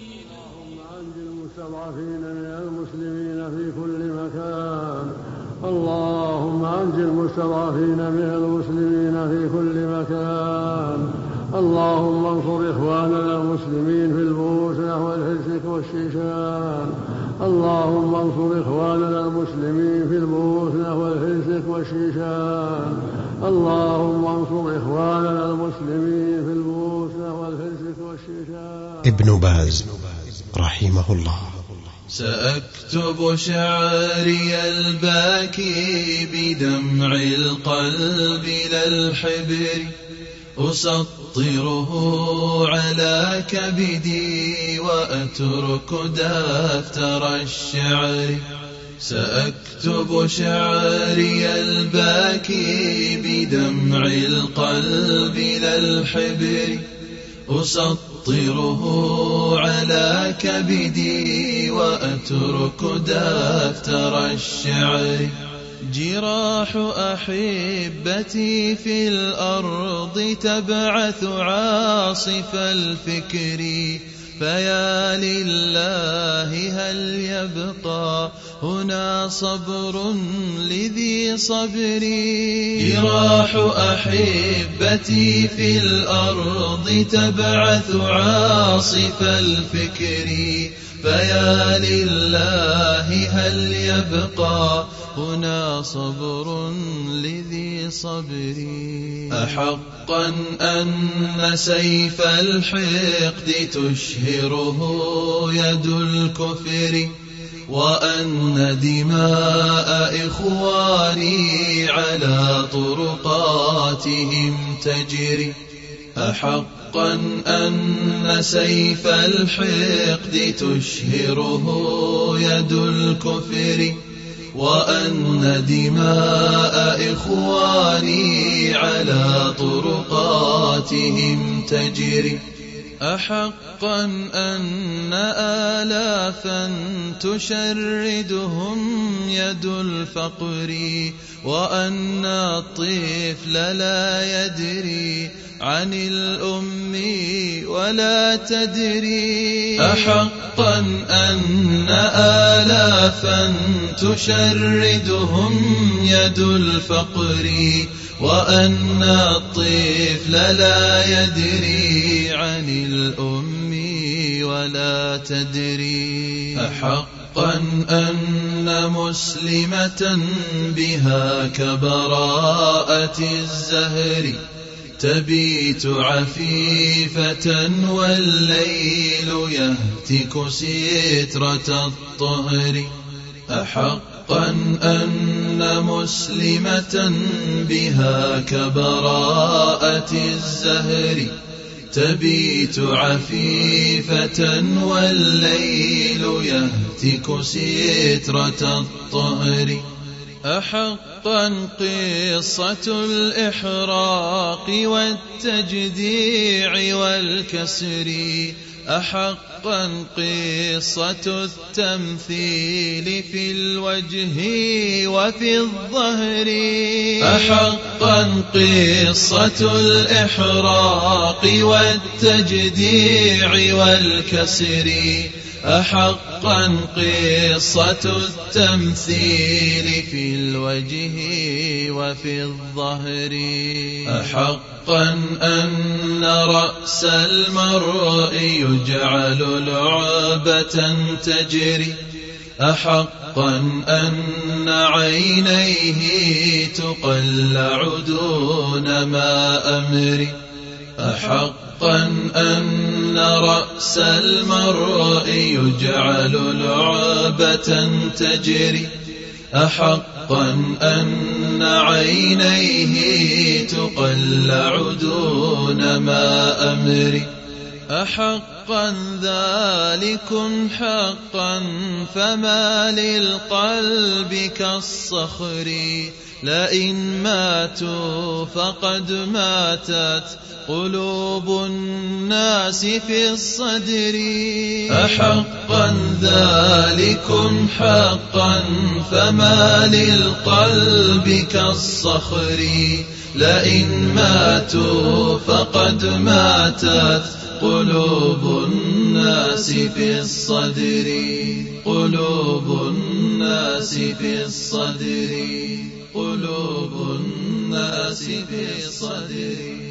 اللهم أنج المستضعفين من المسلمين في كل مكان. اللهم أنج المستضعفين من المسلمين في كل مكان. اللهم انصر إخواننا المسلمين في البوسنة والهرسك والشيشان. اللهم انصر إخواننا المسلمين في البوسنة والهرسك والشيشان. اللهم انصر إخواننا المسلمين في والشيشان ابن باز رحمه الله. سأكتب شعري الباكي بدمع القلب لا الحبر أسطره على كبدي وأترك دفتر الشعر. سأكتب شعري الباكي بدمع القلب لا الحبر أسطره على كبدي وأترك دفتر الشعر. جراح أحبتي في الأرض تبعث عاصف الفكر. فيا لله هل يبقى هنا صبر لذي صبري جراح أحبتي في الأرض تبعث عاصف الفكر. فيا لله هل يبقى هنا صبر لذي صبري أحقا أن سيف الحقد تشهره يد الكفر وأن دماء إخواني على طرقاتهم تجري. أحقا أن سيف الحقد تشهره يد الكفر وأن دماء إخواني على طرقاتهم تجري. أحقا أن آلافا تشردهم يد الفقر وأن الطفل لا يدري عن الأم ولا تدري أحقا أن آلافا تشردهم يد الفقر وأن الطفل لا يدري عن الأم ولا تدري أحقا أن مسلمة بها كبراءة الزهر تبيت عفيفة والليل يهتك سترة الطهر. أحقا أن مسلمة بها كبراءة الزهر. تبيت عفيفة والليل يهتك سترة الطهر. أحقا قصة الإحراق والتجديع والكسر. أحقا قصة التمثيل في الوجه وفي الظهر. أحقا قصة الإحراق والتجديع والكسر. أحقا قصة التمثيل في الوجه وفي الظهر. أحقا أن رأس المرء يجعل لعبة تجري. أحقا أن عينيه تقلع دون ما أمري. أحقا أن رأس المرء يجعل لعبة تجري. أحقا أن عينيه تقلع دون ما أمري. أحقا ذلكم حقا فما للقلب كالصخر. لئن ماتوا فقد ماتت قلوب الناس في الصدر. أحقا ذلكم حقا فما للقلب كالصخر. لئن ماتوا فقد ماتت قلوب الناس في الصدر. قلوب الناس في الصدر. قلوب الناس في الصدر.